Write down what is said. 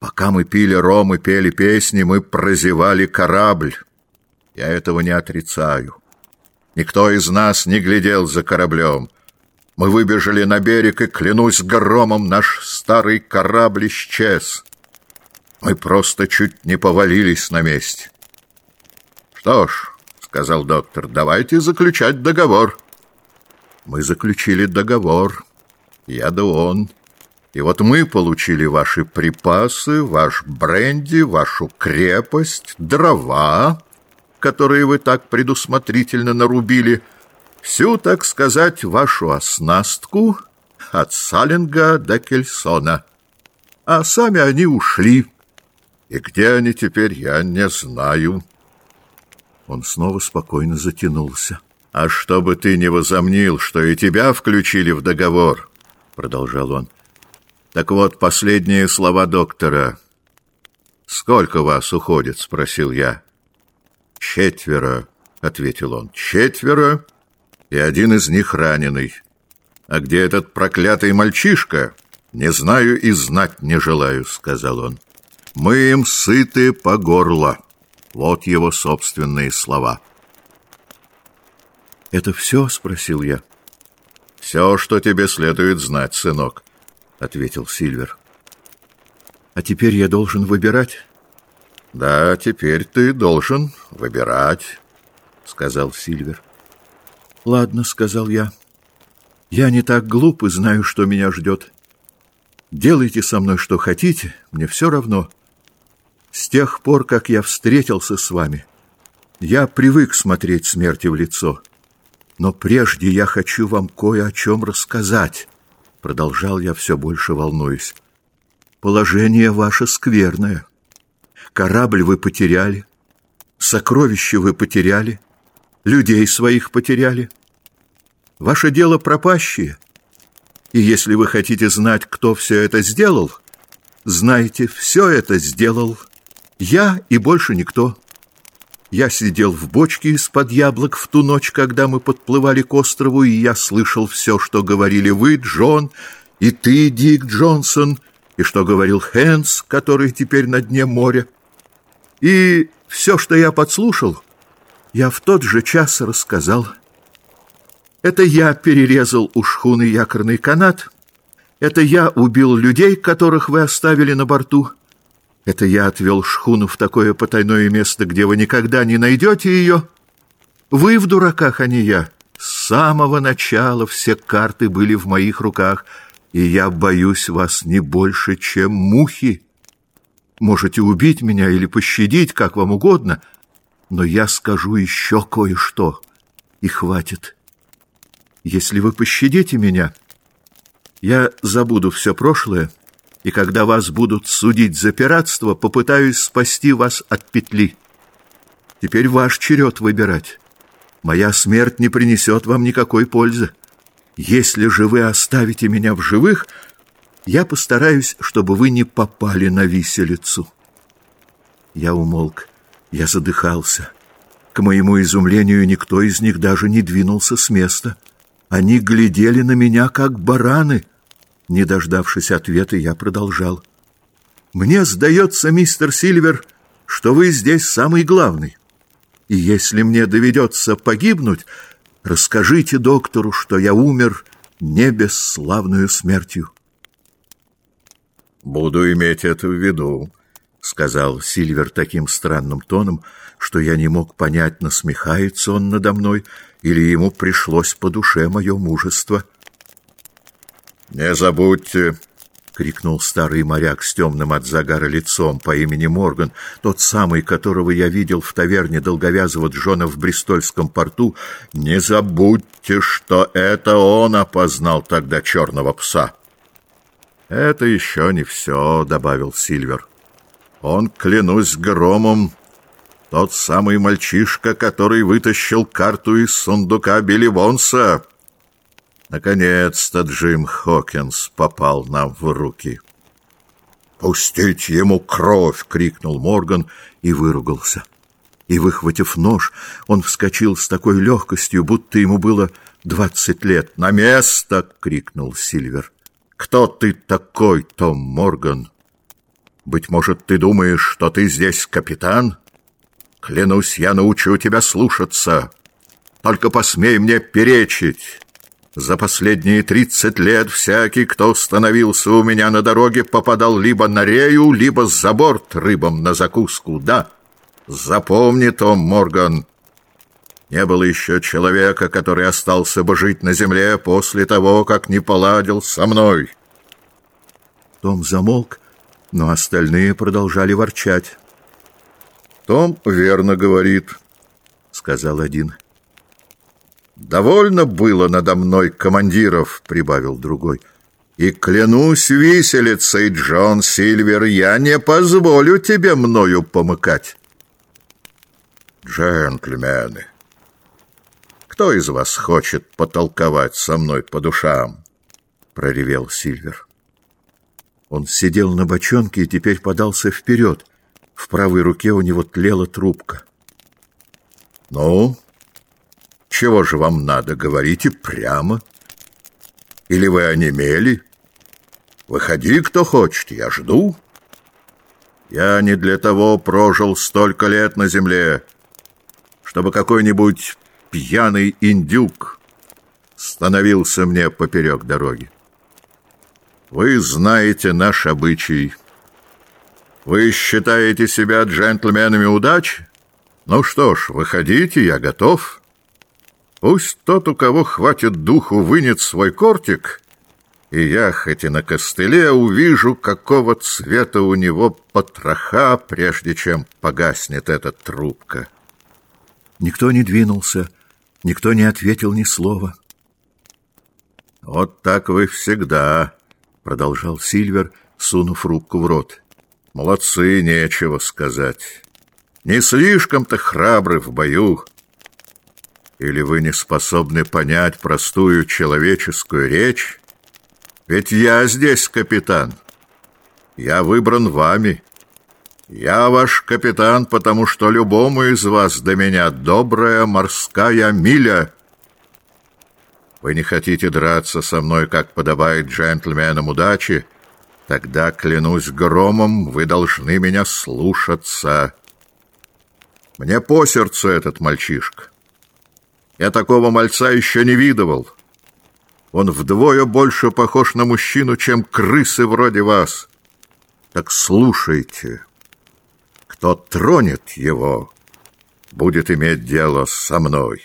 Пока мы пили ром и пели песни, мы прозевали корабль. Я этого не отрицаю. Никто из нас не глядел за кораблем. Мы выбежали на берег, и, клянусь громом, наш старый корабль исчез. Мы просто чуть не повалились на месте. Что ж, — сказал доктор, — давайте заключать договор. Мы заключили договор, я да он. И вот мы получили ваши припасы, ваш бренди, вашу крепость, дрова, которые вы так предусмотрительно нарубили, всю, так сказать, вашу оснастку от Салинга до Кельсона. А сами они ушли. И где они теперь, я не знаю. Он снова спокойно затянулся. «А чтобы ты не возомнил, что и тебя включили в договор», — продолжал он, — так вот, последние слова доктора. «Сколько вас уходит?» — спросил я. «Четверо», — ответил он. «Четверо, и один из них раненый. А где этот проклятый мальчишка? Не знаю и знать не желаю», — сказал он. «Мы им сыты по горло». Вот его собственные слова. «Это все?» — спросил я. «Все, что тебе следует знать, сынок». — ответил Сильвер. «А теперь я должен выбирать?» «Да, теперь ты должен выбирать», — сказал Сильвер. «Ладно», — сказал я. «Я не так глуп и знаю, что меня ждет. Делайте со мной что хотите, мне все равно. С тех пор, как я встретился с вами, я привык смотреть смерти в лицо. Но прежде я хочу вам кое о чем рассказать». Продолжал я все больше волнуюсь. Положение ваше скверное. Корабль вы потеряли, сокровища вы потеряли, людей своих потеряли. Ваше дело пропащее. И если вы хотите знать, кто все это сделал, знайте, все это сделал я и больше никто. Я сидел в бочке из-под яблок в ту ночь, когда мы подплывали к острову, и я слышал все, что говорили вы, Джон, и ты, Дик Джонсон, и что говорил Хэнс, который теперь на дне моря. И все, что я подслушал, я в тот же час рассказал. Это я перерезал у шхуны якорный канат, это я убил людей, которых вы оставили на борту, это я отвел шхуну в такое потайное место, где вы никогда не найдете ее. Вы в дураках, а не я. С самого начала все карты были в моих руках, и я боюсь вас не больше, чем мухи. Можете убить меня или пощадить, как вам угодно, но я скажу еще кое-что, и хватит. Если вы пощадите меня, я забуду все прошлое, и когда вас будут судить за пиратство, попытаюсь спасти вас от петли. Теперь ваш черед выбирать. Моя смерть не принесет вам никакой пользы. Если же вы оставите меня в живых, я постараюсь, чтобы вы не попали на виселицу. Я умолк, я задыхался. К моему изумлению, никто из них даже не двинулся с места. Они глядели на меня, как бараны — не дождавшись ответа, я продолжал. «Мне сдается, мистер Сильвер, что вы здесь самый главный. И если мне доведется погибнуть, расскажите доктору, что я умер не бесславную смертью». «Буду иметь это в виду», — сказал Сильвер таким странным тоном, что я не мог понять, насмехается он надо мной или ему пришлось по душе мое мужество. «Не забудьте!» — крикнул старый моряк с темным от загара лицом по имени Морган, тот самый, которого я видел в таверне долговязого Джона в Бристольском порту. «Не забудьте, что это он опознал тогда черного пса!» «Это еще не все», — добавил Сильвер. «Он, клянусь громом, тот самый мальчишка, который вытащил карту из сундука Билли Вонса». Наконец-то Джим Хокинс попал нам в руки. «Пустить ему кровь!» — крикнул Морган и выругался. И, выхватив нож, он вскочил с такой легкостью, будто ему было двадцать лет. «На место!» — крикнул Сильвер. «Кто ты такой, Том Морган?» Быть может, ты думаешь, что ты здесь капитан? Клянусь, я научу тебя слушаться. Только посмей мне перечить. За последние тридцать лет всякий, кто становился у меня на дороге, попадал либо на рею, либо за борт рыбам на закуску. Да, запомни, Том Морган, не было еще человека, который остался бы жить на земле после того, как не поладил со мной. Том замолк, но остальные продолжали ворчать. «Том верно говорит», — сказал один. «Довольно было надо мной командиров», — прибавил другой. «И клянусь виселицей, Джон Сильвер, я не позволю тебе мною помыкать». «Джентльмены», кто из вас хочет потолковать со мной по душам? проревел Сильвер. Он сидел на бочонке и теперь подался вперед. В правой руке у него тлела трубка. Ну, чего же вам надо, говорите прямо? Или вы онемели? Выходи, кто хочет, я жду. Я не для того прожил столько лет на земле, чтобы какой-нибудь пьяный индюк становился мне поперек дороги. Вы знаете наш обычай. Вы считаете себя джентльменами удачи? Ну что ж, выходите, я готов. Пусть тот, у кого хватит духу, вынет свой кортик, и я, хоть и на костыле, увижу, какого цвета у него потроха, прежде чем погаснет эта трубка. Никто не двинулся, Никто не ответил ни слова. «Вот так вы всегда», — продолжал Сильвер, сунув руку в рот. «Молодцы, нечего сказать. Не слишком-то храбры в бою. Или вы не способны понять простую человеческую речь? Ведь я здесь капитан. Я выбран вами». Я ваш капитан, потому что любому из вас до меня добрая морская миля. Вы не хотите драться со мной, как подобает джентльменам удачи? Тогда, клянусь громом, вы должны меня слушаться. Мне по сердцу этот мальчишка. Я такого мальца еще не видывал. Он вдвое больше похож на мужчину, чем крысы вроде вас. Так слушайте». Кто тронет его, будет иметь дело со мной».